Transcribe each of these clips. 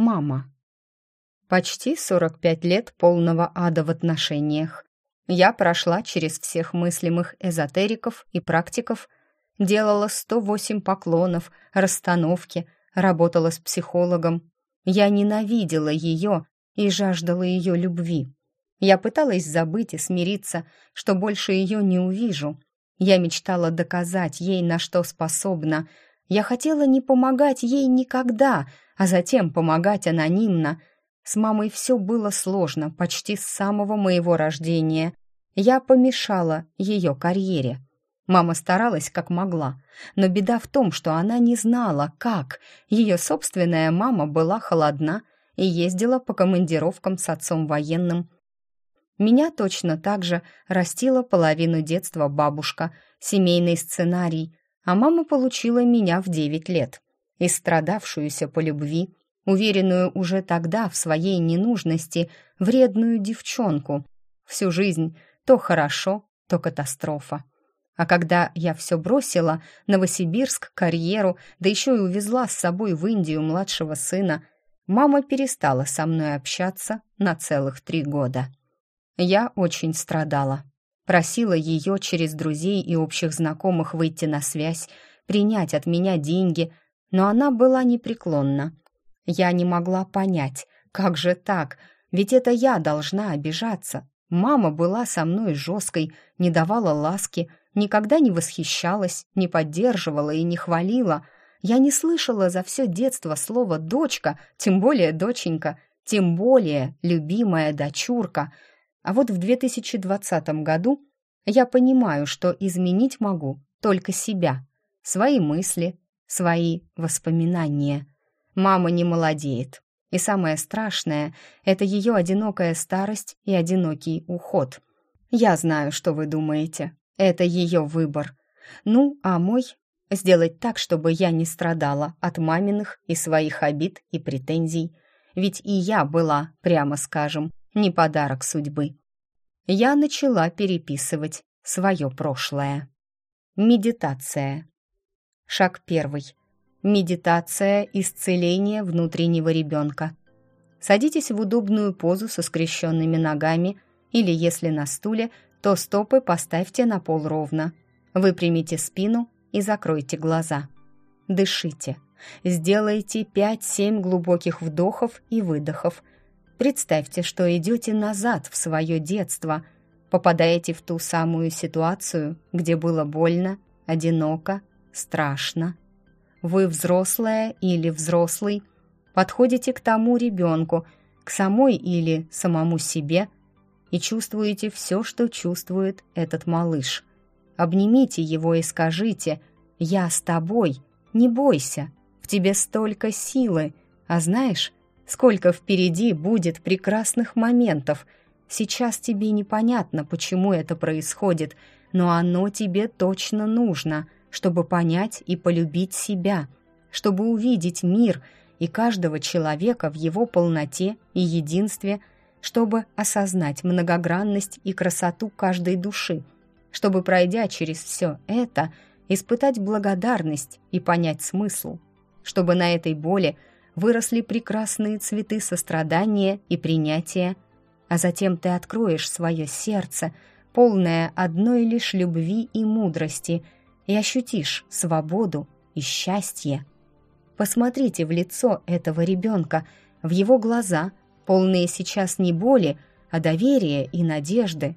Мама. Почти 45 лет полного ада в отношениях. Я прошла через всех мыслимых эзотериков и практиков, делала 108 поклонов, расстановки, работала с психологом. Я ненавидела ее и жаждала ее любви. Я пыталась забыть и смириться, что больше ее не увижу. Я мечтала доказать ей, на что способна. Я хотела не помогать ей никогда, а затем помогать анонимно. С мамой все было сложно почти с самого моего рождения. Я помешала ее карьере. Мама старалась как могла, но беда в том, что она не знала, как. Ее собственная мама была холодна и ездила по командировкам с отцом военным. Меня точно так же растила половину детства бабушка, семейный сценарий, а мама получила меня в девять лет, истрадавшуюся по любви, уверенную уже тогда в своей ненужности, вредную девчонку. Всю жизнь то хорошо, то катастрофа. А когда я все бросила, Новосибирск, карьеру, да еще и увезла с собой в Индию младшего сына, мама перестала со мной общаться на целых три года. Я очень страдала. Просила ее через друзей и общих знакомых выйти на связь, принять от меня деньги, но она была непреклонна. Я не могла понять, как же так, ведь это я должна обижаться, Мама была со мной жесткой, не давала ласки, никогда не восхищалась, не поддерживала и не хвалила. Я не слышала за все детство слова «дочка», тем более «доченька», тем более «любимая дочурка». А вот в 2020 году я понимаю, что изменить могу только себя, свои мысли, свои воспоминания. Мама не молодеет, и самое страшное — это ее одинокая старость и одинокий уход. Я знаю, что вы думаете. Это ее выбор. Ну, а мой — сделать так, чтобы я не страдала от маминых и своих обид и претензий. Ведь и я была, прямо скажем, не подарок судьбы. Я начала переписывать свое прошлое. Медитация. Шаг первый. Медитация исцеления внутреннего ребенка. Садитесь в удобную позу со скрещенными ногами или, если на стуле, то стопы поставьте на пол ровно. Выпрямите спину и закройте глаза. Дышите. Сделайте 5-7 глубоких вдохов и выдохов. Представьте, что идете назад в свое детство, попадаете в ту самую ситуацию, где было больно, одиноко, страшно вы взрослая или взрослый, подходите к тому ребенку, к самой или самому себе и чувствуете все, что чувствует этот малыш. Обнимите его и скажите «Я с тобой, не бойся, в тебе столько силы, а знаешь, сколько впереди будет прекрасных моментов. Сейчас тебе непонятно, почему это происходит, но оно тебе точно нужно» чтобы понять и полюбить себя, чтобы увидеть мир и каждого человека в его полноте и единстве, чтобы осознать многогранность и красоту каждой души, чтобы, пройдя через все это, испытать благодарность и понять смысл, чтобы на этой боли выросли прекрасные цветы сострадания и принятия, а затем ты откроешь свое сердце, полное одной лишь любви и мудрости – и ощутишь свободу и счастье. Посмотрите в лицо этого ребенка, в его глаза, полные сейчас не боли, а доверия и надежды.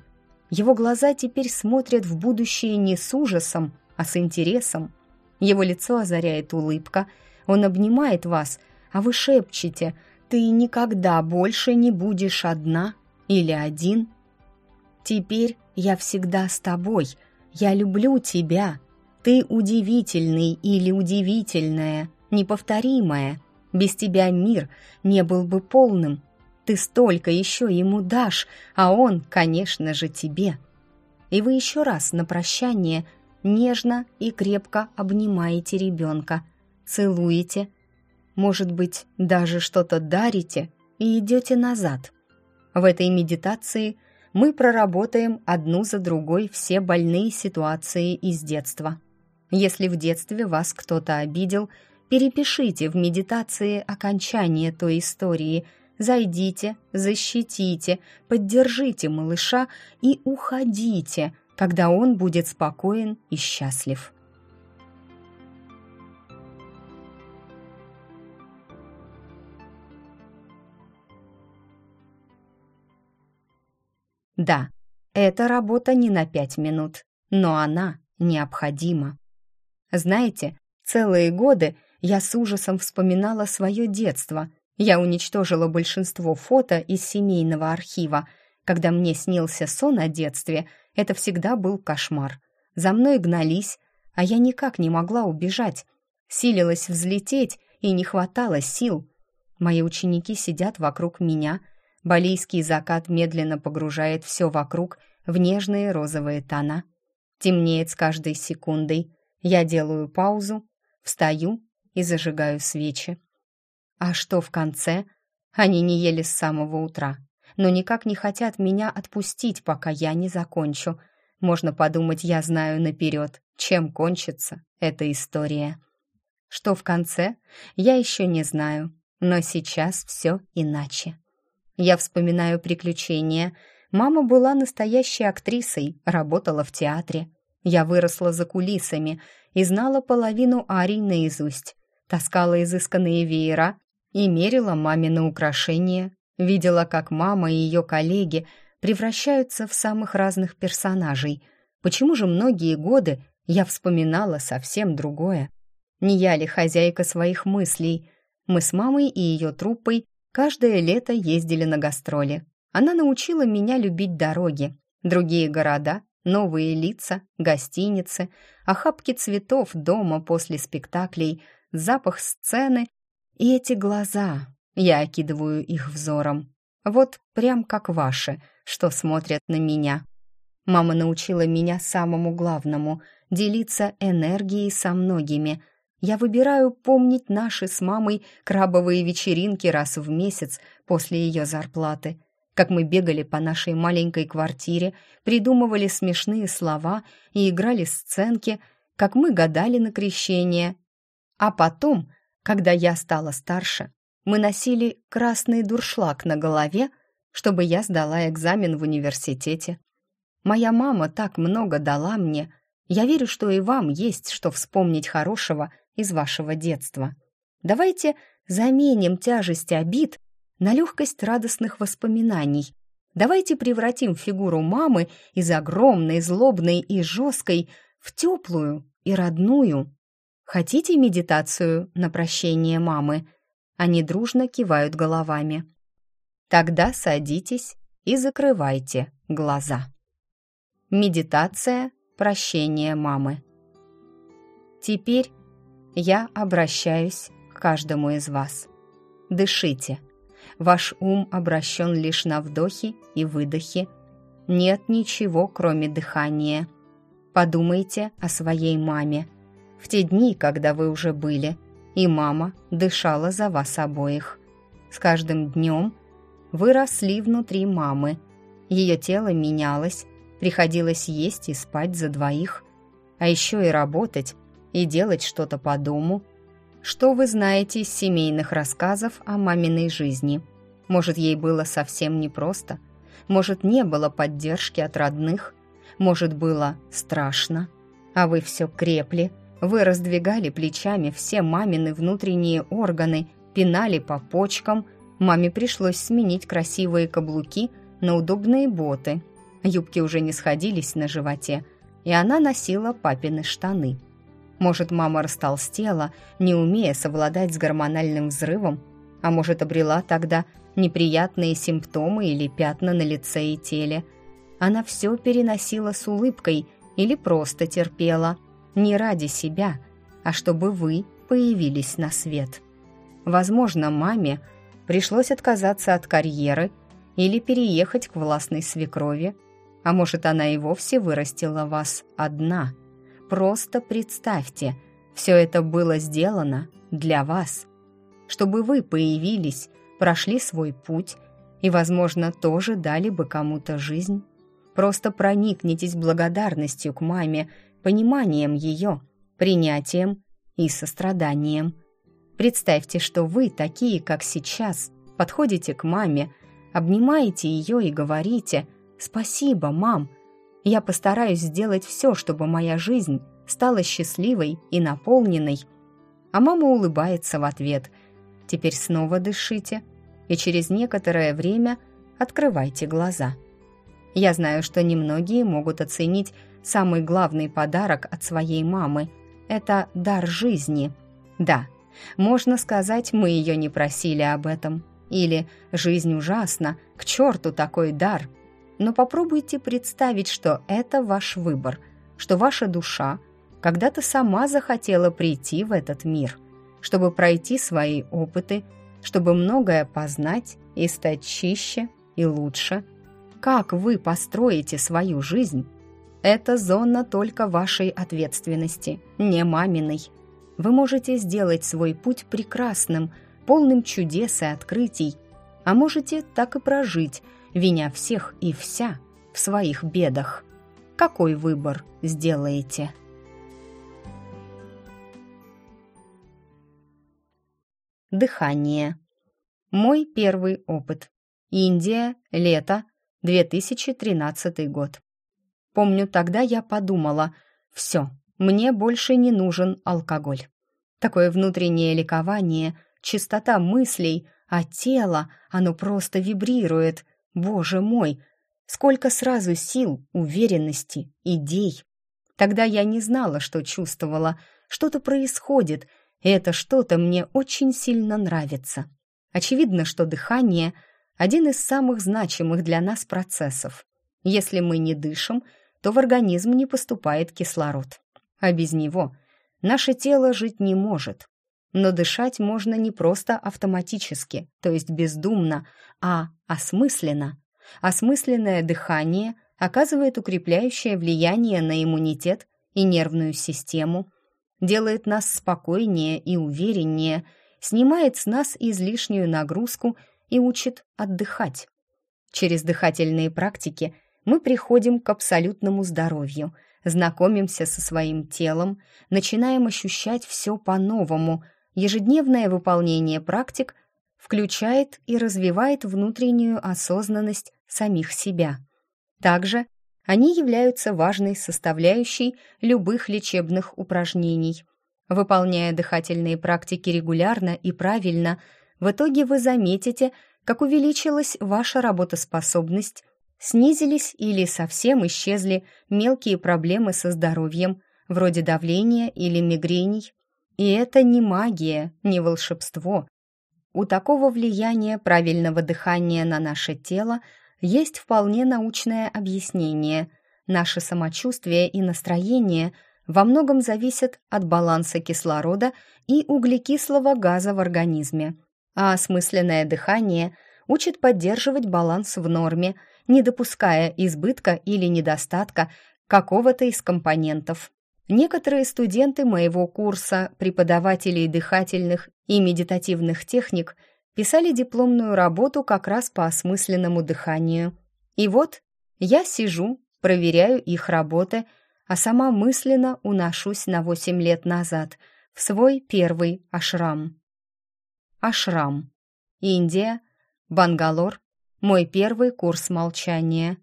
Его глаза теперь смотрят в будущее не с ужасом, а с интересом. Его лицо озаряет улыбка, он обнимает вас, а вы шепчете «Ты никогда больше не будешь одна или один». «Теперь я всегда с тобой, я люблю тебя», ты удивительный или удивительная, неповторимая. Без тебя мир не был бы полным. Ты столько еще ему дашь, а он, конечно же, тебе. И вы еще раз на прощание нежно и крепко обнимаете ребенка, целуете, может быть, даже что-то дарите и идете назад. В этой медитации мы проработаем одну за другой все больные ситуации из детства – если в детстве вас кто-то обидел, Перепишите в медитации окончание той истории. Зайдите, защитите, поддержите малыша и уходите, когда он будет спокоен и счастлив. Да, эта работа не на пять минут, но она необходима. Знаете, целые годы я с ужасом вспоминала свое детство. Я уничтожила большинство фото из семейного архива. Когда мне снился сон о детстве, это всегда был кошмар. За мной гнались, а я никак не могла убежать. Силилась взлететь, и не хватало сил. Мои ученики сидят вокруг меня — Балийский закат медленно погружает все вокруг в нежные розовые тона. Темнеет с каждой секундой. Я делаю паузу, встаю и зажигаю свечи. А что в конце? Они не ели с самого утра, но никак не хотят меня отпустить, пока я не закончу. Можно подумать, я знаю наперед, чем кончится эта история. Что в конце, я еще не знаю, но сейчас все иначе. Я вспоминаю приключения. Мама была настоящей актрисой, работала в театре. Я выросла за кулисами и знала половину арий наизусть. Таскала изысканные веера и мерила мамины украшения. Видела, как мама и ее коллеги превращаются в самых разных персонажей. Почему же многие годы я вспоминала совсем другое? Не я ли хозяйка своих мыслей? Мы с мамой и ее труппой Каждое лето ездили на гастроли. Она научила меня любить дороги, другие города, новые лица, гостиницы, охапки цветов дома после спектаклей, запах сцены и эти глаза. Я окидываю их взором. Вот прям как ваши, что смотрят на меня. Мама научила меня самому главному — делиться энергией со многими — я выбираю помнить наши с мамой крабовые вечеринки раз в месяц после ее зарплаты. Как мы бегали по нашей маленькой квартире, придумывали смешные слова и играли сценки, как мы гадали на крещение. А потом, когда я стала старше, мы носили красный дуршлаг на голове, чтобы я сдала экзамен в университете. Моя мама так много дала мне. Я верю, что и вам есть что вспомнить хорошего – из вашего детства. Давайте заменим тяжесть обид на легкость радостных воспоминаний. Давайте превратим фигуру мамы из огромной, злобной и жесткой в теплую и родную. Хотите медитацию на прощение мамы? Они дружно кивают головами. Тогда садитесь и закрывайте глаза. Медитация прощения мамы. Теперь я обращаюсь к каждому из вас. Дышите. Ваш ум обращен лишь на вдохи и выдохи. Нет ничего, кроме дыхания. Подумайте о своей маме. В те дни, когда вы уже были, и мама дышала за вас обоих. С каждым днем вы росли внутри мамы. Ее тело менялось, приходилось есть и спать за двоих, а еще и работать, и делать что-то по дому. Что вы знаете из семейных рассказов о маминой жизни? Может, ей было совсем непросто? Может, не было поддержки от родных? Может, было страшно? А вы все крепли, вы раздвигали плечами все мамины внутренние органы, пинали по почкам. Маме пришлось сменить красивые каблуки на удобные боты. Юбки уже не сходились на животе, и она носила папины штаны – может, мама растолстела, не умея совладать с гормональным взрывом, а может, обрела тогда неприятные симптомы или пятна на лице и теле. Она все переносила с улыбкой или просто терпела, не ради себя, а чтобы вы появились на свет. Возможно, маме пришлось отказаться от карьеры или переехать к властной свекрови, а может, она и вовсе вырастила вас одна – Просто представьте, все это было сделано для вас, чтобы вы появились, прошли свой путь и, возможно, тоже дали бы кому-то жизнь. Просто проникнитесь благодарностью к маме, пониманием ее, принятием и состраданием. Представьте, что вы, такие, как сейчас, подходите к маме, обнимаете ее и говорите «Спасибо, мам! Я постараюсь сделать все, чтобы моя жизнь стала счастливой и наполненной». А мама улыбается в ответ «Теперь снова дышите» и через некоторое время открывайте глаза. Я знаю, что немногие могут оценить самый главный подарок от своей мамы – это дар жизни. Да, можно сказать, мы ее не просили об этом. Или «жизнь ужасна, к черту такой дар». Но попробуйте представить, что это ваш выбор, что ваша душа когда-то сама захотела прийти в этот мир, чтобы пройти свои опыты, чтобы многое познать и стать чище и лучше. Как вы построите свою жизнь? Это зона только вашей ответственности, не маминой. Вы можете сделать свой путь прекрасным, полным чудес и открытий, а можете так и прожить, виня всех и вся в своих бедах. Какой выбор сделаете? Дыхание. Мой первый опыт. Индия, лето, 2013 год. Помню, тогда я подумала, все, мне больше не нужен алкоголь. Такое внутреннее ликование, чистота мыслей, а тело, оно просто вибрирует. Боже мой, сколько сразу сил, уверенности, идей. Тогда я не знала, что чувствовала. Что-то происходит, и это что-то мне очень сильно нравится. Очевидно, что дыхание – один из самых значимых для нас процессов. Если мы не дышим, то в организм не поступает кислород а без него наше тело жить не может. Но дышать можно не просто автоматически, то есть бездумно, а осмысленно. Осмысленное дыхание оказывает укрепляющее влияние на иммунитет и нервную систему, делает нас спокойнее и увереннее, снимает с нас излишнюю нагрузку и учит отдыхать. Через дыхательные практики мы приходим к абсолютному здоровью – знакомимся со своим телом, начинаем ощущать все по-новому. Ежедневное выполнение практик включает и развивает внутреннюю осознанность самих себя. Также они являются важной составляющей любых лечебных упражнений. Выполняя дыхательные практики регулярно и правильно, в итоге вы заметите, как увеличилась ваша работоспособность, снизились или совсем исчезли мелкие проблемы со здоровьем, вроде давления или мигрений. И это не магия, не волшебство. У такого влияния правильного дыхания на наше тело есть вполне научное объяснение. Наше самочувствие и настроение во многом зависят от баланса кислорода и углекислого газа в организме, а осмысленное дыхание учит поддерживать баланс в норме – не допуская избытка или недостатка какого-то из компонентов. Некоторые студенты моего курса преподавателей дыхательных и медитативных техник писали дипломную работу как раз по осмысленному дыханию. И вот я сижу, проверяю их работы, а сама мысленно уношусь на 8 лет назад в свой первый ашрам. Ашрам. Индия, Бангалор, мой первый курс молчания.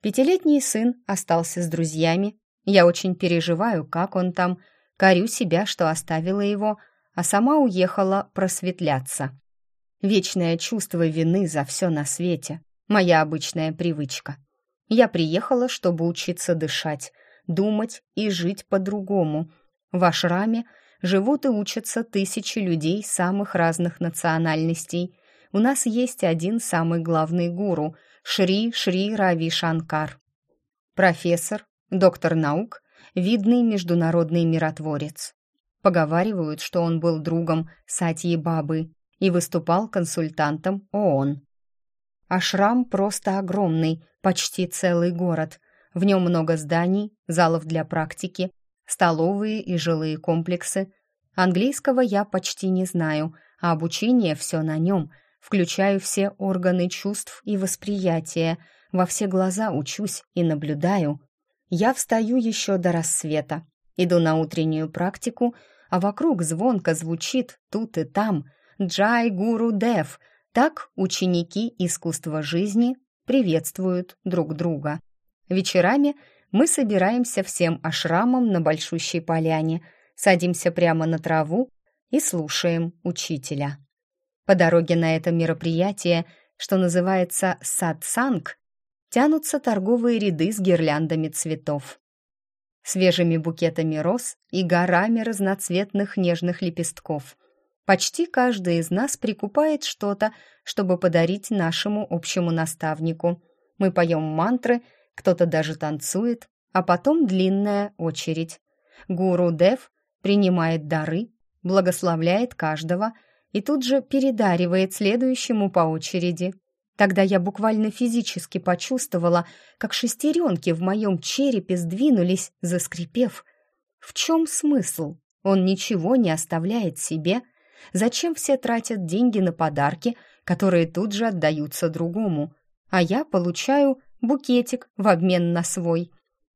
Пятилетний сын остался с друзьями. Я очень переживаю, как он там. Корю себя, что оставила его, а сама уехала просветляться. Вечное чувство вины за все на свете. Моя обычная привычка. Я приехала, чтобы учиться дышать, думать и жить по-другому. В ашраме живут и учатся тысячи людей самых разных национальностей – у нас есть один самый главный гуру — Шри Шри Рави Шанкар. Профессор, доктор наук, видный международный миротворец. Поговаривают, что он был другом Сатьи Бабы и выступал консультантом ООН. Ашрам просто огромный, почти целый город. В нем много зданий, залов для практики, столовые и жилые комплексы. Английского я почти не знаю, а обучение все на нем — Включаю все органы чувств и восприятия, во все глаза учусь и наблюдаю. Я встаю еще до рассвета, иду на утреннюю практику, а вокруг звонко звучит тут и там «Джай Гуру Дев», так ученики искусства жизни приветствуют друг друга. Вечерами мы собираемся всем ашрамом на большущей поляне, садимся прямо на траву и слушаем учителя. По дороге на это мероприятие, что называется сатсанг, тянутся торговые ряды с гирляндами цветов, свежими букетами роз и горами разноцветных нежных лепестков. Почти каждый из нас прикупает что-то, чтобы подарить нашему общему наставнику. Мы поем мантры, кто-то даже танцует, а потом длинная очередь. Гуру Дев принимает дары, благословляет каждого и тут же передаривает следующему по очереди. Тогда я буквально физически почувствовала, как шестеренки в моем черепе сдвинулись, заскрипев. В чем смысл? Он ничего не оставляет себе. Зачем все тратят деньги на подарки, которые тут же отдаются другому? А я получаю букетик в обмен на свой.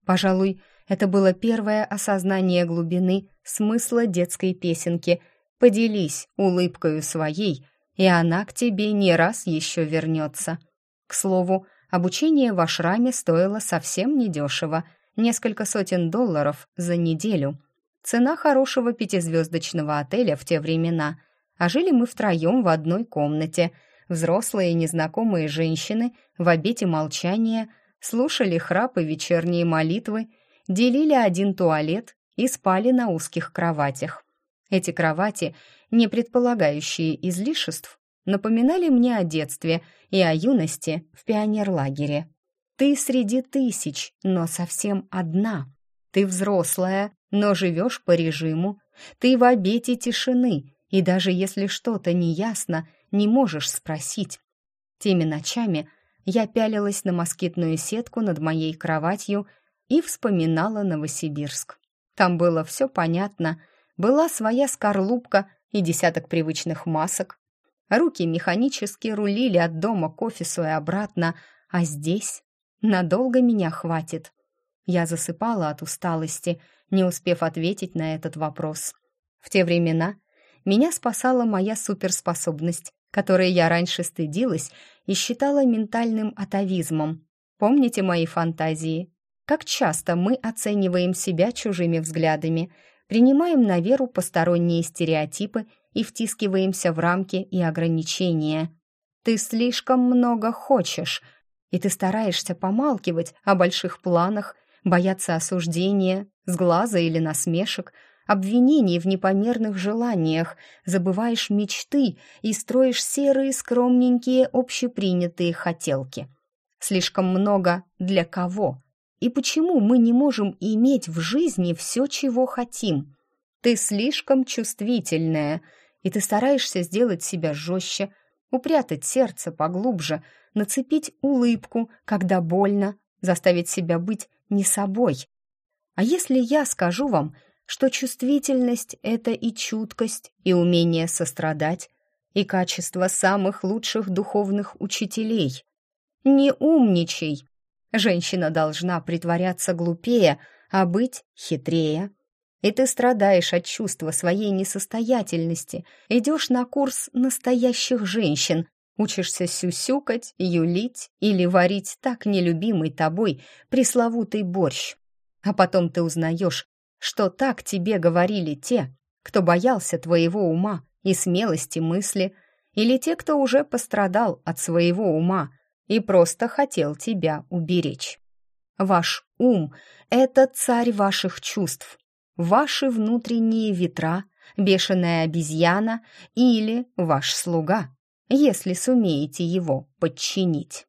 Пожалуй, это было первое осознание глубины смысла детской песенки «Поделись улыбкою своей», и она к тебе не раз еще вернется. К слову, обучение в ашраме стоило совсем недешево, несколько сотен долларов за неделю. Цена хорошего пятизвездочного отеля в те времена. А жили мы втроем в одной комнате. Взрослые незнакомые женщины в обете молчания слушали храпы вечерние молитвы, делили один туалет и спали на узких кроватях. Эти кровати не предполагающие излишеств, напоминали мне о детстве и о юности в пионерлагере. Ты среди тысяч, но совсем одна. Ты взрослая, но живешь по режиму. Ты в обете тишины, и даже если что-то неясно, не можешь спросить. Теми ночами я пялилась на москитную сетку над моей кроватью и вспоминала Новосибирск. Там было все понятно. Была своя скорлупка и десяток привычных масок. Руки механически рулили от дома к офису и обратно, а здесь надолго меня хватит. Я засыпала от усталости, не успев ответить на этот вопрос. В те времена меня спасала моя суперспособность, которой я раньше стыдилась и считала ментальным атовизмом. Помните мои фантазии? Как часто мы оцениваем себя чужими взглядами — принимаем на веру посторонние стереотипы и втискиваемся в рамки и ограничения. Ты слишком много хочешь, и ты стараешься помалкивать о больших планах, бояться осуждения, сглаза или насмешек, обвинений в непомерных желаниях, забываешь мечты и строишь серые скромненькие общепринятые хотелки. Слишком много для кого? И почему мы не можем иметь в жизни все, чего хотим? Ты слишком чувствительная, и ты стараешься сделать себя жестче, упрятать сердце поглубже, нацепить улыбку, когда больно, заставить себя быть не собой. А если я скажу вам, что чувствительность — это и чуткость, и умение сострадать, и качество самых лучших духовных учителей? Не умничай, Женщина должна притворяться глупее, а быть хитрее. И ты страдаешь от чувства своей несостоятельности, идешь на курс настоящих женщин, учишься сюсюкать, юлить или варить так нелюбимый тобой пресловутый борщ. А потом ты узнаешь, что так тебе говорили те, кто боялся твоего ума и смелости мысли, или те, кто уже пострадал от своего ума, и просто хотел тебя уберечь. Ваш ум — это царь ваших чувств, ваши внутренние ветра, бешеная обезьяна или ваш слуга, если сумеете его подчинить.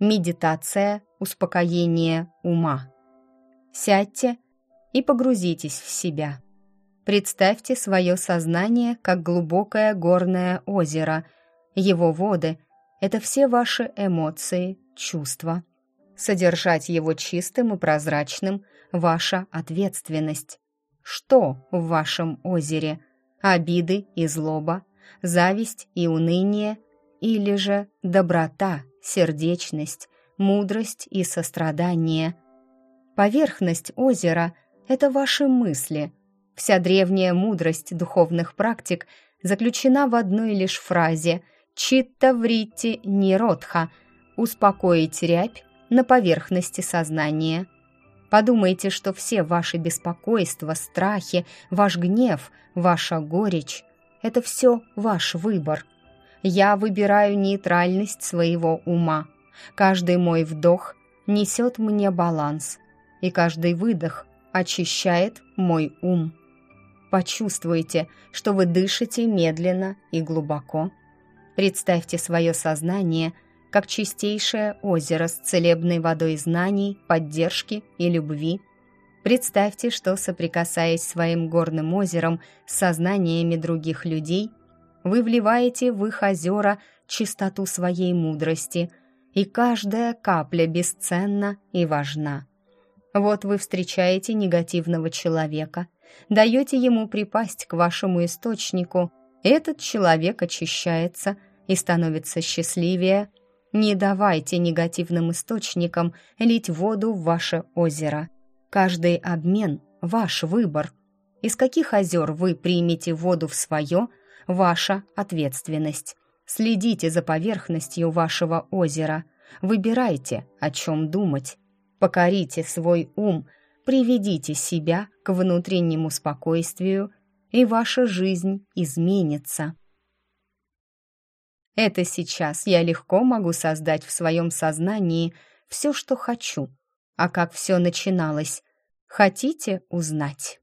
Медитация, успокоение ума. Сядьте и погрузитесь в себя. Представьте свое сознание как глубокое горное озеро. Его воды это все ваши эмоции, чувства. Содержать его чистым и прозрачным – ваша ответственность. Что в вашем озере? Обиды и злоба, зависть и уныние, или же доброта, сердечность, мудрость и сострадание? Поверхность озера – это ваши мысли. Вся древняя мудрость духовных практик заключена в одной лишь фразе «Читта ниродха» — успокоить рябь на поверхности сознания. Подумайте, что все ваши беспокойства, страхи, ваш гнев, ваша горечь — это все ваш выбор. Я выбираю нейтральность своего ума. Каждый мой вдох несет мне баланс, и каждый выдох очищает мой ум. Почувствуйте, что вы дышите медленно и глубоко. Представьте свое сознание как чистейшее озеро с целебной водой знаний, поддержки и любви. Представьте, что, соприкасаясь своим горным озером с сознаниями других людей, вы вливаете в их озера чистоту своей мудрости, и каждая капля бесценна и важна. Вот вы встречаете негативного человека, даете ему припасть к вашему источнику, этот человек очищается и становится счастливее. Не давайте негативным источникам лить воду в ваше озеро. Каждый обмен – ваш выбор. Из каких озер вы примете воду в свое – ваша ответственность. Следите за поверхностью вашего озера. Выбирайте, о чем думать. Покорите свой ум, приведите себя к внутреннему спокойствию, и ваша жизнь изменится. Это сейчас я легко могу создать в своем сознании все, что хочу. А как все начиналось, хотите узнать?